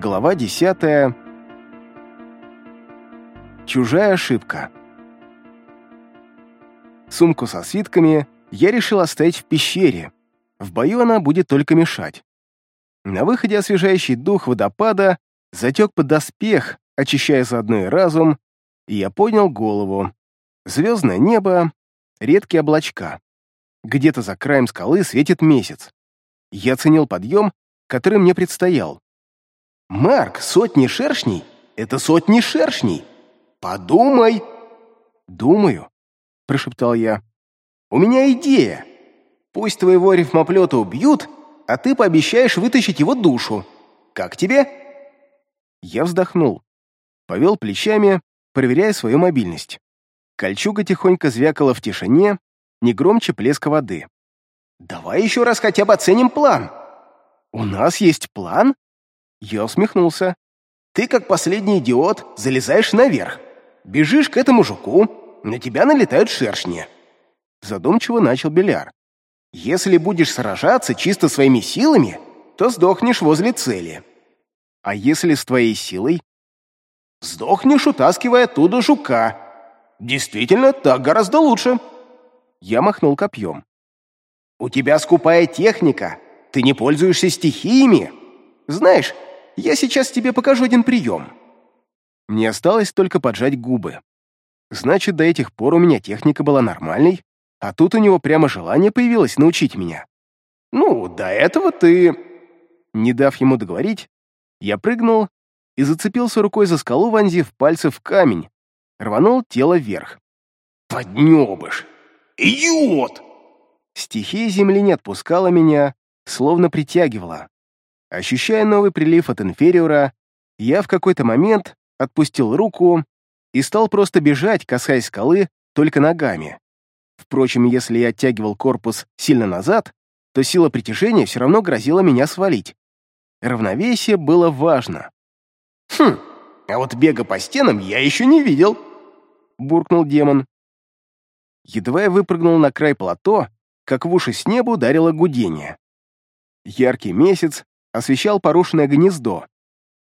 Глава 10. Чужая ошибка. Сумку со свитками я решил оставить в пещере. В бою она будет только мешать. На выходе освежающий дух водопада затек под доспех, очищая заодно и разум, и я поднял голову. Звездное небо, редкие облачка. Где-то за краем скалы светит месяц. Я ценил подъем, который мне предстоял. «Марк, сотни шершней — это сотни шершней! Подумай!» «Думаю», — прошептал я. «У меня идея. Пусть твоего рифмоплета убьют, а ты пообещаешь вытащить его душу. Как тебе?» Я вздохнул, повел плечами, проверяя свою мобильность. Кольчуга тихонько звякала в тишине, не громче плеска воды. «Давай еще раз хотя бы оценим план!» «У нас есть план?» Я усмехнулся. «Ты, как последний идиот, залезаешь наверх, бежишь к этому жуку, на тебя налетают шершни». Задумчиво начал Беляр. «Если будешь сражаться чисто своими силами, то сдохнешь возле цели. А если с твоей силой?» «Сдохнешь, утаскивая оттуда жука. Действительно, так гораздо лучше». Я махнул копьем. «У тебя скупая техника, ты не пользуешься стихиями. Знаешь, я сейчас тебе покажу один прием». Мне осталось только поджать губы. Значит, до этих пор у меня техника была нормальной, а тут у него прямо желание появилось научить меня. «Ну, до этого ты...» Не дав ему договорить, я прыгнул и зацепился рукой за скалу, вонзив пальцы в камень, рванул тело вверх. «Поднебыш! Идиот!» Стихия земли не отпускала меня, словно притягивала. Ощущая новый прилив от инфериора, я в какой-то момент отпустил руку и стал просто бежать, касаясь скалы, только ногами. Впрочем, если я оттягивал корпус сильно назад, то сила притяжения все равно грозила меня свалить. Равновесие было важно. «Хм, а вот бега по стенам я еще не видел», — буркнул демон. Едва я выпрыгнул на край плато, как в уши с неба ударило гудение. Яркий месяц освещал порушенное гнездо.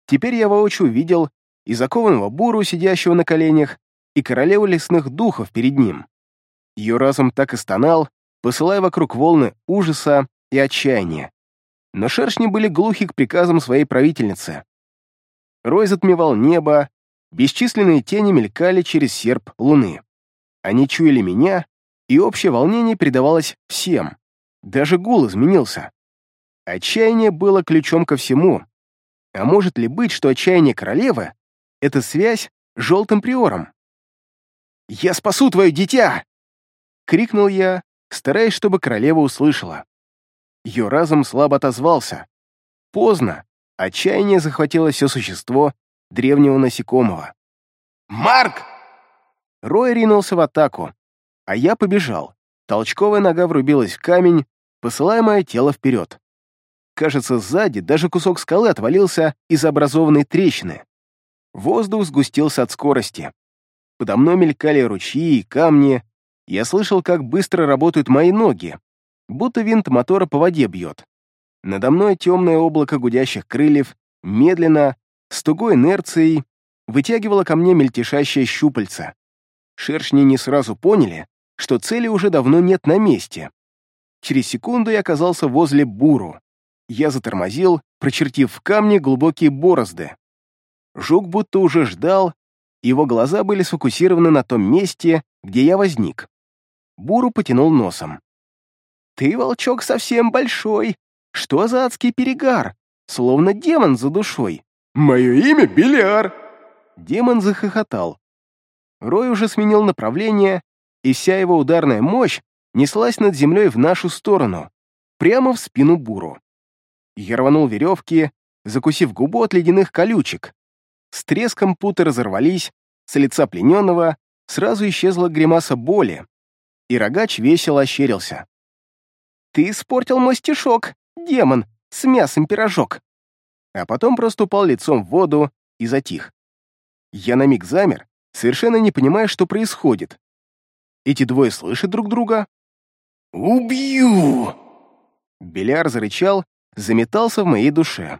Теперь я воочию видел и закованного буру, сидящего на коленях, и королеву лесных духов перед ним. Ее разум так и стонал, посылая вокруг волны ужаса и отчаяния. Но шершни были глухи к приказам своей правительницы. Рой затмевал небо, бесчисленные тени мелькали через серп луны. Они чуяли меня, и общее волнение передавалось всем. Даже гул изменился. Отчаяние было ключом ко всему. А может ли быть, что отчаяние королевы — это связь с желтым приором? «Я спасу твое дитя!» — крикнул я, стараясь, чтобы королева услышала. Ее разум слабо отозвался. Поздно. Отчаяние захватило все существо древнего насекомого. «Марк!» Рой ринулся в атаку, а я побежал. Толчковая нога врубилась в камень, посылая мое тело вперед. Кажется, сзади даже кусок скалы отвалился из образованной трещины. Воздух сгустился от скорости. Подо мной мелькали ручьи и камни. Я слышал, как быстро работают мои ноги, будто винт мотора по воде бьет. Надо мной темное облако гудящих крыльев, медленно, с тугой инерцией, вытягивало ко мне мельтешащее щупальца. Шершни не сразу поняли, что цели уже давно нет на месте. Через секунду я оказался возле буру. Я затормозил, прочертив в камне глубокие борозды. Жук будто уже ждал, его глаза были сфокусированы на том месте, где я возник. Буру потянул носом. «Ты, волчок, совсем большой. Что за адский перегар? Словно демон за душой». «Мое имя Беляр!» Демон захохотал. Рой уже сменил направление, и вся его ударная мощь неслась над землей в нашу сторону, прямо в спину буру. Я рванул веревки, закусив губу от ледяных колючек. С треском путы разорвались, с лица плененного сразу исчезла гримаса боли, и рогач весело ощерился. «Ты испортил мой стишок, демон, с мясом пирожок!» А потом просто упал лицом в воду и затих. Я на миг замер, совершенно не понимая, что происходит. Эти двое слышат друг друга? «Убью!» Беляр зарычал заметался в моей душе.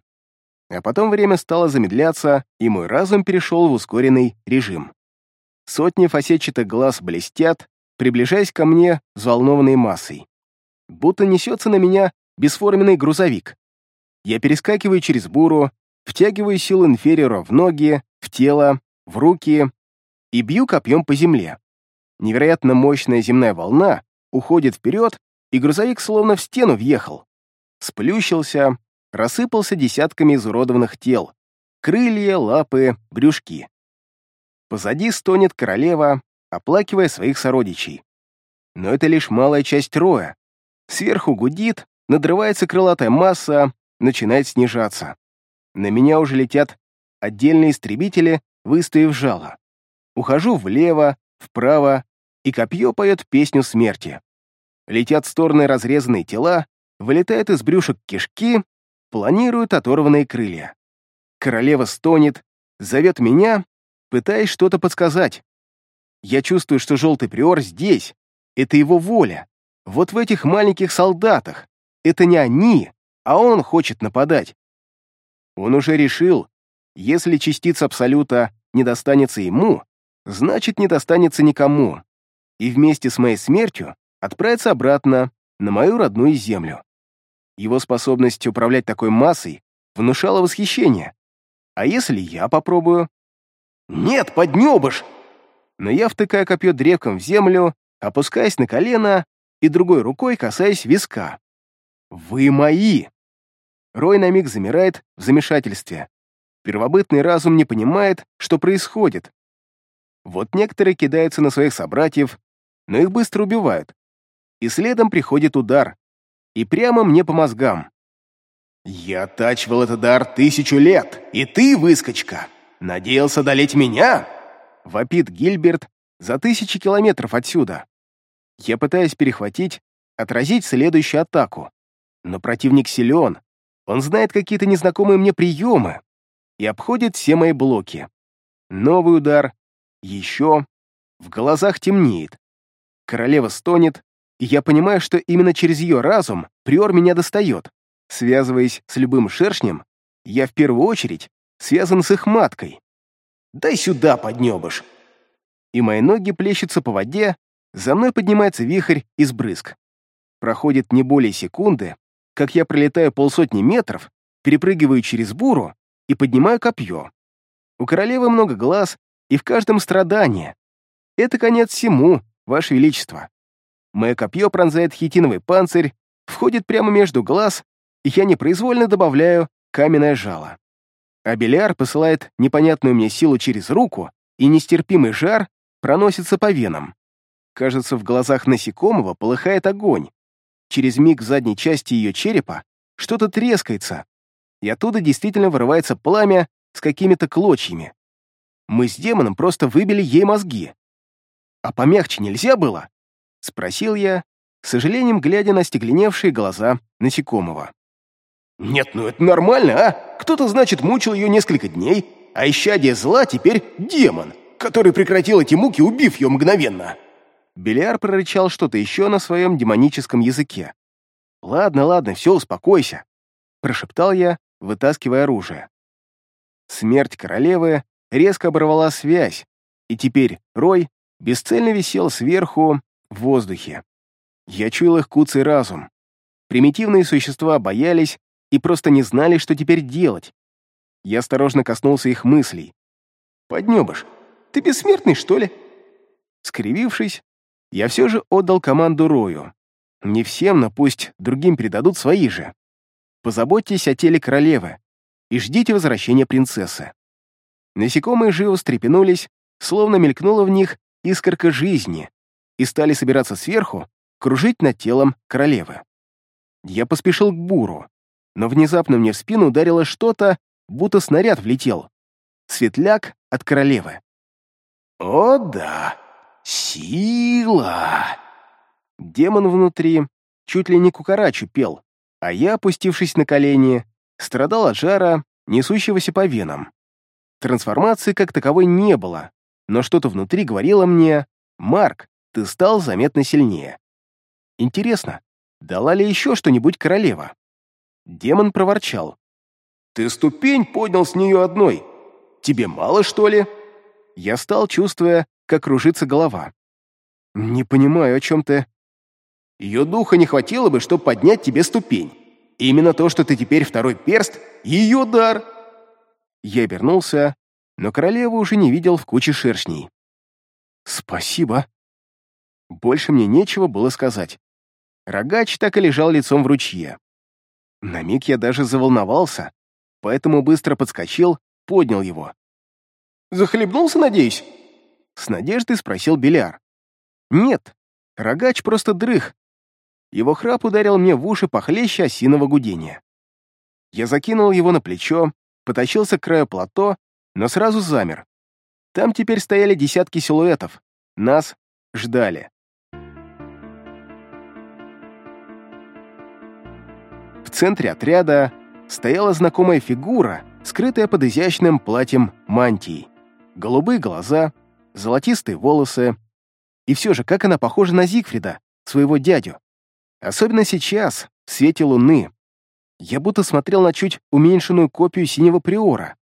А потом время стало замедляться, и мой разум перешел в ускоренный режим. Сотни фасетчатых глаз блестят, приближаясь ко мне взволнованной массой. Будто несется на меня бесформенный грузовик. Я перескакиваю через буру, втягиваю силу инфериора в ноги, в тело, в руки и бью копьем по земле. Невероятно мощная земная волна уходит вперед, и грузовик словно в стену въехал. Сплющился, рассыпался десятками изуродованных тел. Крылья, лапы, брюшки. Позади стонет королева, оплакивая своих сородичей. Но это лишь малая часть роя. Сверху гудит, надрывается крылатая масса, начинает снижаться. На меня уже летят отдельные истребители, выставив жало. Ухожу влево, вправо, и копье поет песню смерти. Летят в стороны разрезанные тела, вылетают из брюшек кишки, планируют оторванные крылья. Королева стонет, зовет меня, пытаясь что-то подсказать. Я чувствую, что желтый приор здесь. Это его воля. Вот в этих маленьких солдатах. Это не они, а он хочет нападать. Он уже решил, если частица Абсолюта не достанется ему, значит, не достанется никому, и вместе с моей смертью отправится обратно на мою родную землю. Его способность управлять такой массой внушала восхищение. А если я попробую? «Нет, поднебыш!» Но я втыкаю копье древком в землю, опускаясь на колено и другой рукой касаясь виска. «Вы мои!» Рой на миг замирает в замешательстве. Первобытный разум не понимает, что происходит. Вот некоторые кидаются на своих собратьев, но их быстро убивают. И следом приходит удар. И прямо мне по мозгам. «Я оттачивал этот дар тысячу лет, и ты, выскочка, надеялся одолеть меня?» Вопит Гильберт за тысячи километров отсюда. Я пытаюсь перехватить, отразить следующую атаку. Но противник силен, он знает какие-то незнакомые мне приемы и обходит все мои блоки. Новый удар, еще. В глазах темнеет. Королева стонет, и я понимаю, что именно через ее разум приор меня достает. Связываясь с любым шершнем, я в первую очередь связан с их маткой. «Дай сюда, поднебыш!» И мои ноги плещутся по воде, за мной поднимается вихрь из брызг. Проходит не более секунды, как я пролетаю полсотни метров, перепрыгиваю через буру и поднимаю копье. У королевы много глаз, и в каждом страдание. Это конец всему, Ваше Величество. Мое копье пронзает хитиновый панцирь, входит прямо между глаз, и я непроизвольно добавляю каменное жало. А Беляр посылает непонятную мне силу через руку, и нестерпимый жар проносится по венам. Кажется, в глазах насекомого полыхает огонь. Через миг в задней части ее черепа что-то трескается, и оттуда действительно вырывается пламя с какими-то клочьями. Мы с демоном просто выбили ей мозги. «А помягче нельзя было?» — спросил я, с сожалением глядя на стекленевшие глаза насекомого. «Нет, ну это нормально, а? Кто-то, значит, мучил ее несколько дней, а исчадие зла теперь демон, который прекратил эти муки, убив ее мгновенно». Белиар прорычал что-то еще на своем демоническом языке. «Ладно, ладно, все, успокойся», — прошептал я, вытаскивая оружие. Смерть королевы резко оборвала связь, и теперь Рой бесцельно висел сверху в воздухе. Я чуял их куцый разум. Примитивные существа боялись и просто не знали, что теперь делать. Я осторожно коснулся их мыслей. «Поднебыш, ты бессмертный, что ли?» Скривившись, я все же отдал команду Рою. Не всем, но пусть другим передадут свои же. Позаботьтесь о теле королевы и ждите возвращения принцессы. Насекомые живо встрепенулись, словно мелькнула в них искорка жизни, и стали собираться сверху, кружить над телом королевы. Я поспешил к буру, но внезапно мне в спину ударило что-то, будто снаряд влетел. Светляк от королевы. «О да, сила!» Демон внутри чуть ли не кукарачу пел, а я, опустившись на колени, страдал от жара, несущегося по венам. Трансформации как таковой не было, но что-то внутри говорило мне «Марк, ты стал заметно сильнее». Интересно, дала ли еще что-нибудь королева? Демон проворчал. Ты ступень поднял с нее одной. Тебе мало, что ли?» Я стал, чувствуя, как кружится голова. «Не понимаю, о чем ты...» «Ее духа не хватило бы, чтобы поднять тебе ступень. именно то, что ты теперь второй перст, ее дар!» Я обернулся, но королеву уже не видел в куче шершней. «Спасибо». Больше мне нечего было сказать. Рогач так и лежал лицом в ручье. На миг я даже заволновался, поэтому быстро подскочил, поднял его. «Захлебнулся, надеюсь?» С надеждой спросил Беляр. «Нет, рогач просто дрых». Его храп ударил мне в уши похлеще осиного гудения. Я закинул его на плечо, потащился к краю плато, но сразу замер. Там теперь стояли десятки силуэтов. Нас ждали. Центре отряда стояла знакомая фигура, скрытая под изящным платьем мантии. Голубые глаза, золотистые волосы. И все же, как она похожа на Зигфрида, своего дядю. Особенно сейчас, в свете луны. Я будто смотрел на чуть уменьшенную копию синего приора.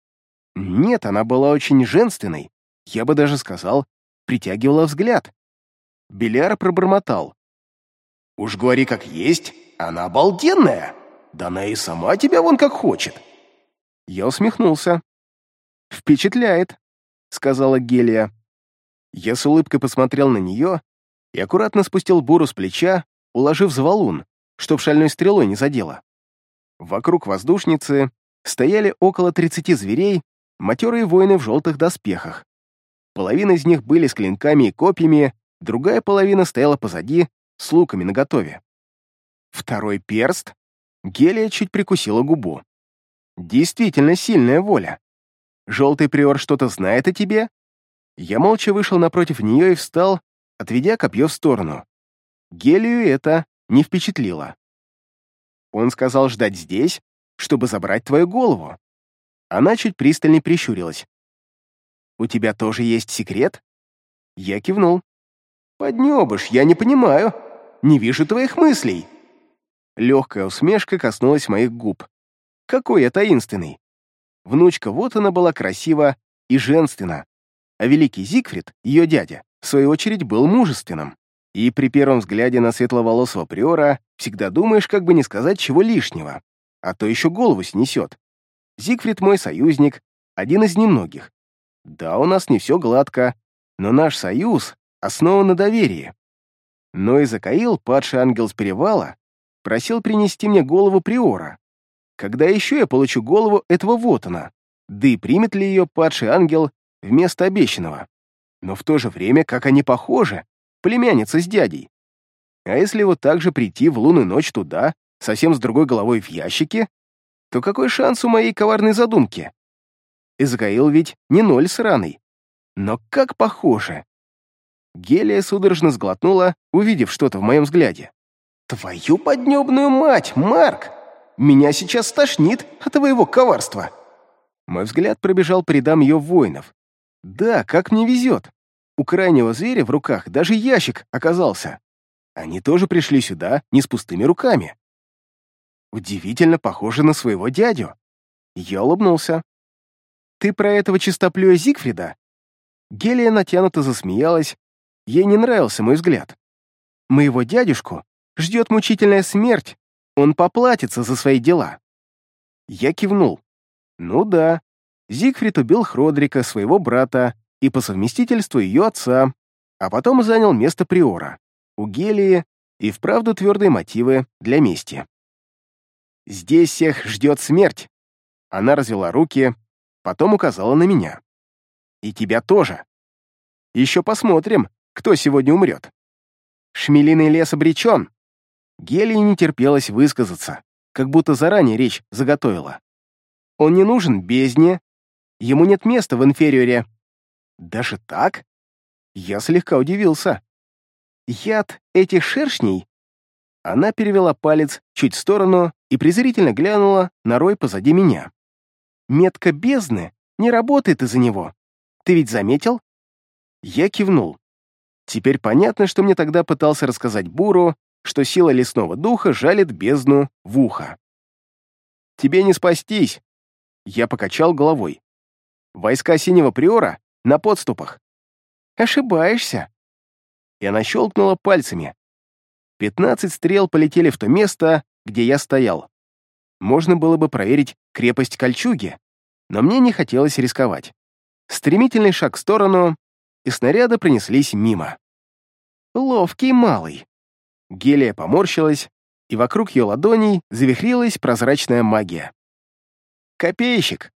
Нет, она была очень женственной. Я бы даже сказал, притягивала взгляд. Беляр пробормотал. «Уж говори как есть, она обалденная!» Да она и сама тебя вон как хочет. Я усмехнулся. «Впечатляет», — сказала Гелия. Я с улыбкой посмотрел на нее и аккуратно спустил буру с плеча, уложив за валун, чтоб шальной стрелой не задело. Вокруг воздушницы стояли около 30 зверей, матерые воины в желтых доспехах. Половина из них были с клинками и копьями, другая половина стояла позади, с луками наготове. Второй перст Гелия чуть прикусила губу. Действительно сильная воля. Желтый приор что-то знает о тебе? Я молча вышел напротив нее и встал, отведя копье в сторону. Гелию это не впечатлило. Он сказал ждать здесь, чтобы забрать твою голову. Она чуть пристальней прищурилась. «У тебя тоже есть секрет?» Я кивнул. «Поднебыш, я не понимаю. Не вижу твоих мыслей». Легкая усмешка коснулась моих губ. Какой я таинственный. Внучка вот она была красива и женственна. А великий Зигфрид, ее дядя, в свою очередь был мужественным. И при первом взгляде на светловолосого приора всегда думаешь, как бы не сказать чего лишнего, а то еще голову снесет. Зигфрид мой союзник, один из немногих. Да, у нас не все гладко, но наш союз основан на доверии. Но и Закаил, падший ангел с перевала, просил принести мне голову Приора. Когда еще я получу голову этого Вотана? Да и примет ли ее падший ангел вместо обещанного? Но в то же время, как они похожи, племянница с дядей. А если вот так же прийти в лунную ночь туда, совсем с другой головой в ящике, то какой шанс у моей коварной задумки? Изгаил ведь не ноль сраный. Но как похоже. Гелия судорожно сглотнула, увидев что-то в моем взгляде. «Твою поднебную мать, Марк! Меня сейчас стошнит от твоего коварства!» Мой взгляд пробежал по рядам ее воинов. «Да, как мне везет! У крайнего зверя в руках даже ящик оказался. Они тоже пришли сюда не с пустыми руками. Удивительно похоже на своего дядю. Я улыбнулся. «Ты про этого чистоплюя Зигфрида?» Гелия натянуто засмеялась. Ей не нравился мой взгляд. «Моего дядюшку ждет мучительная смерть, он поплатится за свои дела. Я кивнул. Ну да, Зигфрид убил Хродрика, своего брата, и по совместительству ее отца, а потом занял место приора. У Гелии и вправду твердые мотивы для мести. «Здесь всех ждет смерть!» Она развела руки, потом указала на меня. «И тебя тоже. Еще посмотрим, кто сегодня умрет. Шмелиный лес обречен, Гелии не терпелось высказаться, как будто заранее речь заготовила. Он не нужен бездне, ему нет места в инфериоре. Даже так? Я слегка удивился. Яд этих шершней? Она перевела палец чуть в сторону и презрительно глянула на рой позади меня. Метка бездны не работает из-за него. Ты ведь заметил? Я кивнул. Теперь понятно, что мне тогда пытался рассказать Буру что сила лесного духа жалит бездну в ухо. «Тебе не спастись!» Я покачал головой. Войска Синего Приора на подступах. Ошибаешься. И она щелкнула пальцами. Пятнадцать стрел полетели в то место, где я стоял. Можно было бы проверить крепость кольчуги, но мне не хотелось рисковать. Стремительный шаг в сторону, и снаряды принеслись мимо. Ловкий малый. Гелия поморщилась, и вокруг ее ладоней завихрилась прозрачная магия. «Копейщик!»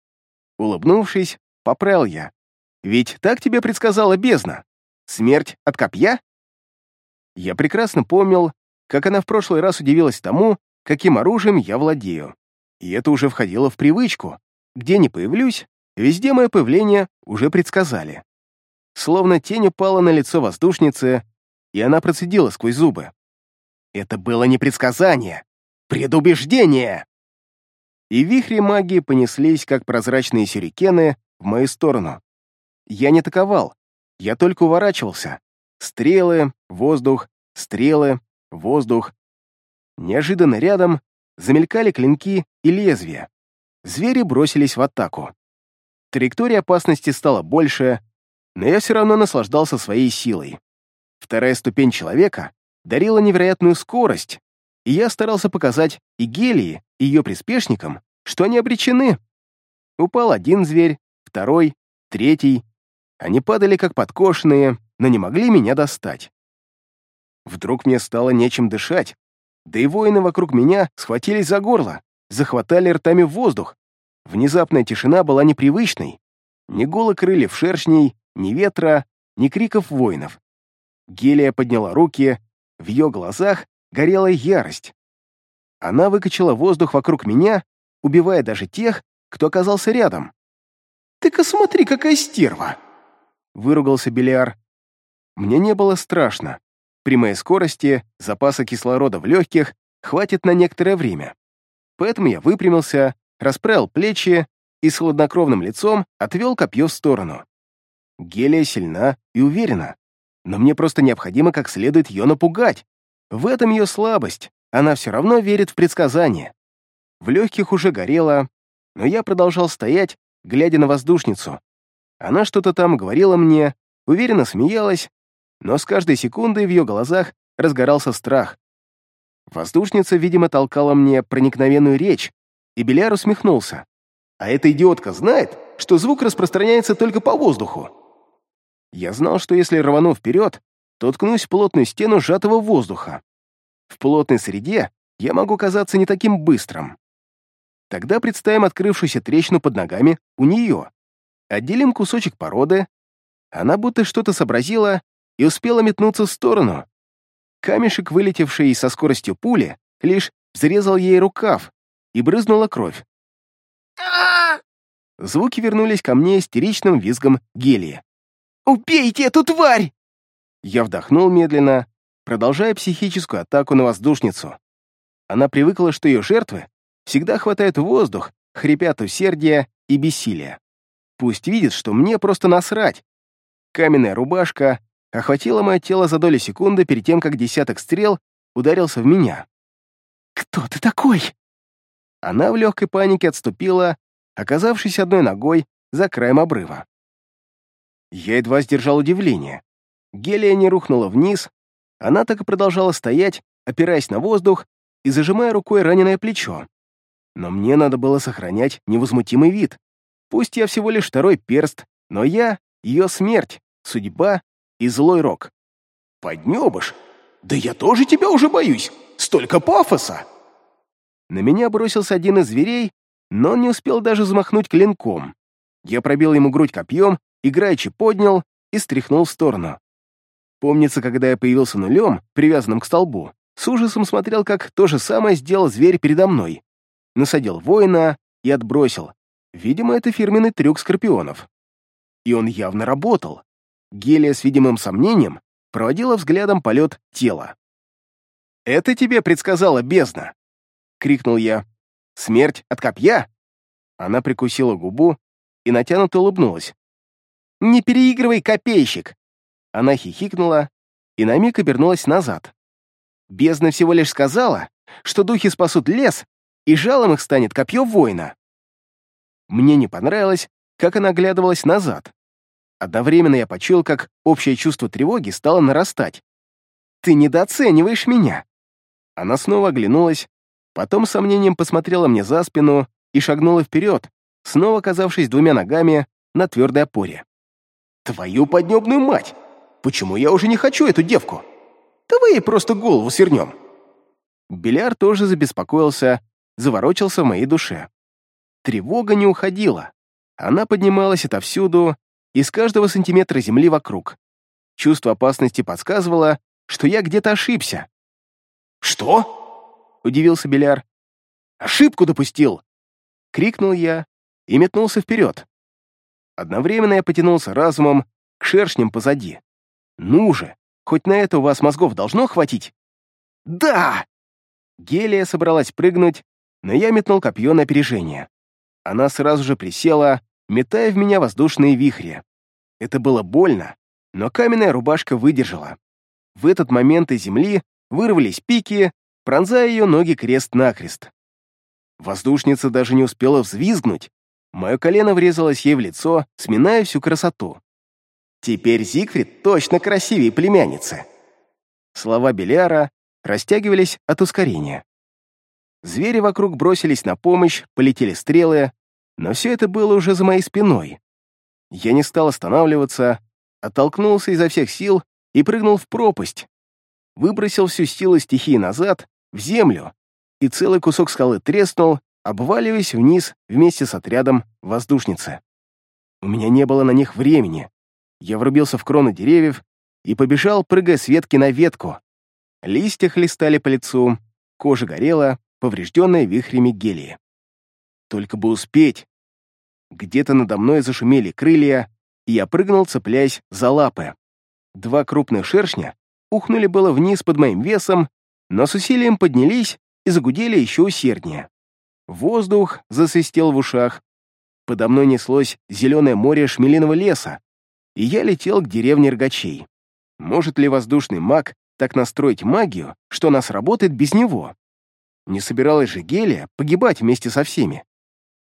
Улыбнувшись, поправил я. «Ведь так тебе предсказала бездна? Смерть от копья?» Я прекрасно помнил, как она в прошлый раз удивилась тому, каким оружием я владею. И это уже входило в привычку. Где не появлюсь, везде мое появление уже предсказали. Словно тень упала на лицо воздушницы, и она процедила сквозь зубы. Это было не предсказание, предубеждение! И вихри магии понеслись, как прозрачные сюрикены, в мою сторону. Я не атаковал, я только уворачивался. Стрелы, воздух, стрелы, воздух. Неожиданно рядом замелькали клинки и лезвия. Звери бросились в атаку. Траектория опасности стала больше, но я все равно наслаждался своей силой. Вторая ступень человека дарила невероятную скорость, и я старался показать и Гелии, и ее приспешникам, что они обречены. Упал один зверь, второй, третий. Они падали как подкошенные, но не могли меня достать. Вдруг мне стало нечем дышать, да и воины вокруг меня схватились за горло, захватали ртами воздух. Внезапная тишина была непривычной. Ни гула крыльев шершней, ни ветра, ни криков воинов. Гелия подняла руки, в ее глазах горела ярость. Она выкачала воздух вокруг меня, убивая даже тех, кто оказался рядом. «Ты-ка смотри, какая стерва!» — выругался Белиар. Мне не было страшно. При моей скорости запаса кислорода в легких хватит на некоторое время. Поэтому я выпрямился, расправил плечи и с хладнокровным лицом отвел копье в сторону. Гелия сильна и уверена, но мне просто необходимо как следует ее напугать. В этом ее слабость, она все равно верит в предсказания. В легких уже горело, но я продолжал стоять, глядя на воздушницу. Она что-то там говорила мне, уверенно смеялась, но с каждой секундой в ее глазах разгорался страх. Воздушница, видимо, толкала мне проникновенную речь, и Беляр усмехнулся. «А эта идиотка знает, что звук распространяется только по воздуху?» Я знал, что если рвану вперед, то ткнусь в плотную стену сжатого воздуха. В плотной среде я могу казаться не таким быстрым. Тогда представим открывшуюся трещину под ногами у нее. Отделим кусочек породы. Она будто что-то сообразила и успела метнуться в сторону. Камешек, вылетевший со скоростью пули, лишь взрезал ей рукав, и брызнула кровь. Звуки вернулись ко мне истеричным визгом гелия. «Убейте эту тварь!» Я вдохнул медленно, продолжая психическую атаку на воздушницу. Она привыкла, что ее жертвы всегда хватают воздух, хрипят усердия и бессилия. Пусть видит, что мне просто насрать. Каменная рубашка охватила мое тело за доли секунды перед тем, как десяток стрел ударился в меня. «Кто ты такой?» Она в легкой панике отступила, оказавшись одной ногой за краем обрыва. Я едва сдержал удивление. Гелия не рухнула вниз, она так и продолжала стоять, опираясь на воздух и зажимая рукой раненое плечо. Но мне надо было сохранять невозмутимый вид. Пусть я всего лишь второй перст, но я — ее смерть, судьба и злой рок. «Поднебыш! Да я тоже тебя уже боюсь! Столько пафоса!» На меня бросился один из зверей, но он не успел даже взмахнуть клинком. Я пробил ему грудь копьем играючи поднял и стряхнул в сторону. Помнится, когда я появился нулем, привязанным к столбу, с ужасом смотрел, как то же самое сделал зверь передо мной. Насадил воина и отбросил. Видимо, это фирменный трюк скорпионов. И он явно работал. Гелия с видимым сомнением проводила взглядом полет тела. «Это тебе предсказала бездна!» — крикнул я. «Смерть от копья?» Она прикусила губу и натянуто улыбнулась. «Не переигрывай, копейщик!» Она хихикнула и на миг обернулась назад. Бездна всего лишь сказала, что духи спасут лес, и жалом их станет копье воина. Мне не понравилось, как она оглядывалась назад. Одновременно я почуял, как общее чувство тревоги стало нарастать. «Ты недооцениваешь меня!» Она снова оглянулась, потом с сомнением посмотрела мне за спину и шагнула вперед, снова оказавшись двумя ногами на твердой опоре. «Твою поднебную мать! Почему я уже не хочу эту девку? Давай ей просто голову свернем!» Беляр тоже забеспокоился, заворочился в моей душе. Тревога не уходила. Она поднималась отовсюду, из каждого сантиметра земли вокруг. Чувство опасности подсказывало, что я где-то ошибся. «Что?» — удивился Беляр. «Ошибку допустил!» — крикнул я и метнулся вперед. Одновременно я потянулся разумом к шершням позади. «Ну же, хоть на это у вас мозгов должно хватить?» «Да!» Гелия собралась прыгнуть, но я метнул копье на опережение. Она сразу же присела, метая в меня воздушные вихри. Это было больно, но каменная рубашка выдержала. В этот момент из земли вырвались пики, пронзая ее ноги крест-накрест. Воздушница даже не успела взвизгнуть. Мое колено врезалось ей в лицо, сминая всю красоту. «Теперь Зигфрид точно красивее племянницы!» Слова Беляра растягивались от ускорения. Звери вокруг бросились на помощь, полетели стрелы, но все это было уже за моей спиной. Я не стал останавливаться, оттолкнулся изо всех сил и прыгнул в пропасть. Выбросил всю силу стихии назад, в землю, и целый кусок скалы треснул, обваливаясь вниз вместе с отрядом воздушницы. У меня не было на них времени. Я врубился в кроны деревьев и побежал, прыгая с ветки на ветку. Листья хлестали по лицу, кожа горела, поврежденная вихрями гелии. Только бы успеть. Где-то надо мной зашумели крылья, и я прыгнул, цепляясь за лапы. Два крупных шершня ухнули было вниз под моим весом, но с усилием поднялись и загудели еще усерднее. Воздух засвистел в ушах. Подо мной неслось зеленое море шмелиного леса, и я летел к деревне Ргачей. Может ли воздушный маг так настроить магию, что она сработает без него? Не собиралась же Гелия погибать вместе со всеми.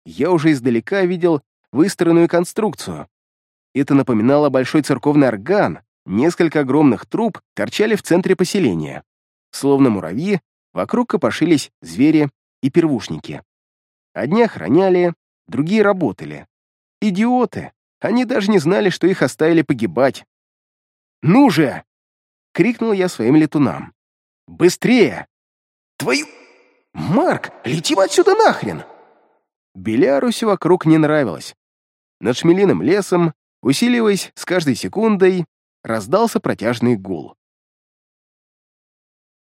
Я уже издалека видел выстроенную конструкцию. Это напоминало большой церковный орган, несколько огромных труб торчали в центре поселения. Словно муравьи, вокруг копошились звери и первушники. Одни охраняли, другие работали. Идиоты! Они даже не знали, что их оставили погибать. «Ну же!» — крикнул я своим летунам. «Быстрее!» «Твою...» «Марк, летим отсюда нахрен!» Беляру все вокруг не нравилось. Над шмелиным лесом, усиливаясь с каждой секундой, раздался протяжный гул.